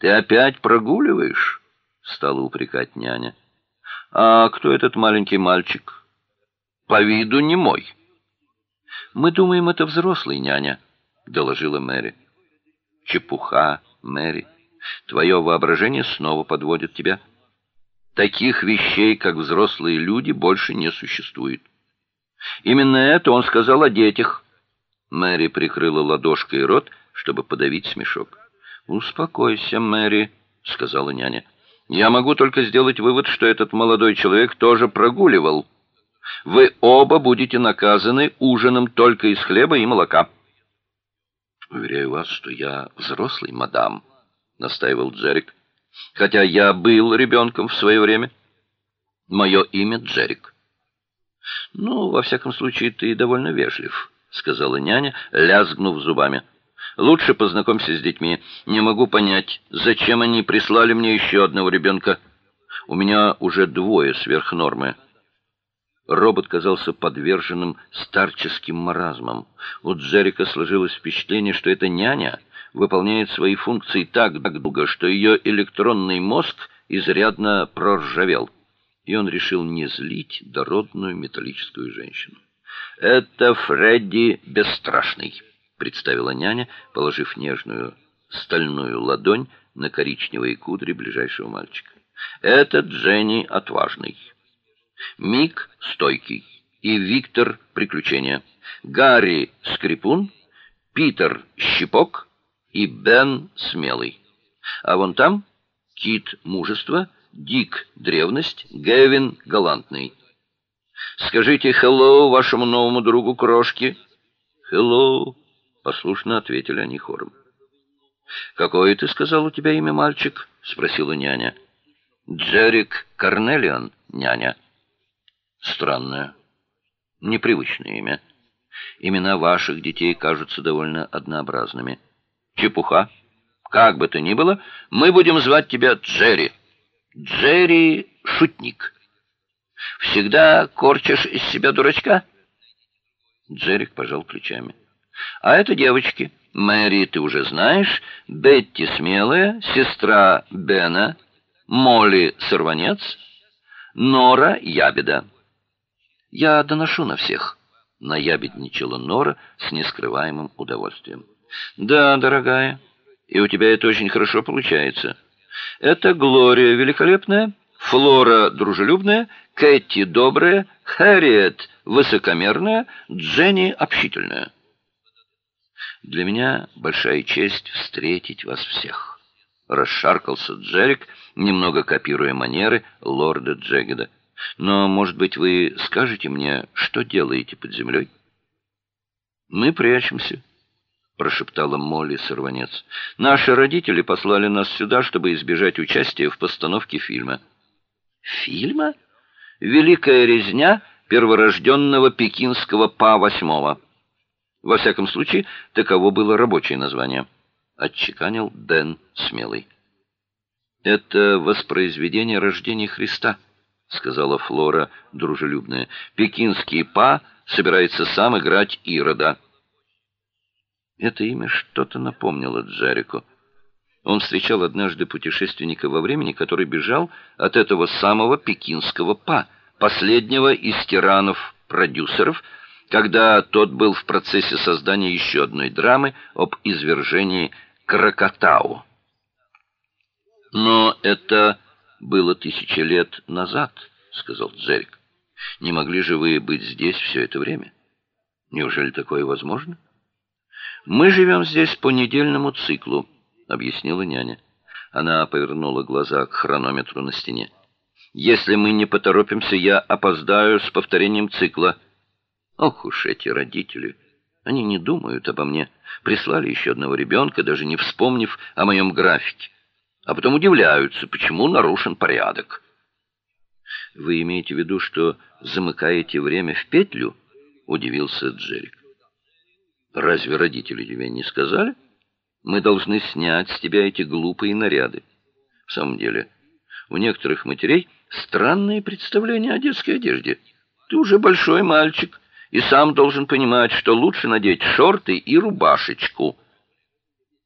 Ты опять прогуливаешь? стала упрекать няня. А кто этот маленький мальчик? По виду не мой. Мы думаем, это взрослый няня, доложила Мэри. Чепуха, Мэри. Твое воображение снова подводит тебя. Таких вещей, как взрослые люди, больше не существует. Именно это он сказал о детях. Мэри прикрыла ладошкой рот, чтобы подавить смешок. "Успокойся, Мэри", сказала няня. "Я могу только сделать вывод, что этот молодой человек тоже прогуливал. Вы оба будете наказаны ужином только из хлеба и молока". "Уверяю вас, что я взрослый, мадам", настаивал Джерик. "Хотя я был ребенком в свое время. Мое имя Джерик". "Ну, во всяком случае, ты довольно вежлив", сказала няня, лязгнув зубами. Лучше познакомься с детьми. Не могу понять, зачем они прислали мне еще одного ребенка. У меня уже двое сверх нормы. Робот казался подверженным старческим маразмам. У Джерика сложилось впечатление, что эта няня выполняет свои функции так долго, что ее электронный мозг изрядно проржавел. И он решил не злить дородную металлическую женщину. Это Фредди Бесстрашный представила няня, положив нежную стальную ладонь на коричневые кудри ближайшего мальчика. Это Дженни отважный. Мик стойкий и Виктор приключения. Гарри скрипун, Питер щипок и Бен смелый. А вон там Кит мужество, Дик древность, Гевин галантный. Скажите hello вашему новому другу крошки. Hello, послушно ответили они хором. Какое ты сказал у тебя имя, мальчик? спросила няня. Джерик Карнелиан, няня. Странное, непривычное имя. Имена ваших детей кажутся довольно однообразными. Чепуха. Как бы то ни было, мы будем звать тебя Джерри. Джерри шутник. Всегда корчишь из себя дурачка? Джерик пожал плечами. А это девочки. Мэри ты уже знаешь, Бетти смелая, сестра Бена, Молли сорванец, Нора ябеда. Я доношу на всех, наябедничала Нора с нескрываемым удовольствием. Да, дорогая, и у тебя это очень хорошо получается. Это Глория великолепная, Флора дружелюбная, Кэти добрая, Харриет высокомерная, Дженни общительная. Для меня большая честь встретить вас всех. Расшаркался Джерик, немного копируя манеры лорда Джегеда. Но, может быть, вы скажете мне, что делаете под землей? Мы прячемся, прошептала Молли Сорванец. Наши родители послали нас сюда, чтобы избежать участия в постановке фильма. Фильма? Великая резня перворожденного пекинского па восьмого. Во всяком случае, таково было рабочее название, отчеканил Дэн Смелый. Это воспроизведение рождения Христа, сказала Флора дружелюбная. Пекинский па собирается сам играть Ирода. Это имя что-то напомнило Джерику. Он встречал однажды путешественника во времени, который бежал от этого самого пекинского па, последнего из тиранов-продюсеров, когда тот был в процессе создания еще одной драмы об извержении Кракатау. Но это было тысячи лет назад, сказал Джерик. Не могли же вы быть здесь все это время? Неужели такое возможно? Мы живем здесь по недельному циклу, объяснила няня. Она повернула глаза к хронометру на стене. Если мы не поторопимся, я опоздаю с повторением цикла. Ох уж эти родители. Они не думают обо мне. Прислали еще одного ребенка, даже не вспомнив о моем графике. А потом удивляются, почему нарушен порядок. Вы имеете в виду, что замыкаете время в петлю? удивился Джерик. Разве родители тебе не сказали? Мы должны снять с тебя эти глупые наряды. В самом деле, у некоторых матерей странные представления о детской одежде. Ты уже большой мальчик и сам должен понимать, что лучше надеть шорты и рубашечку –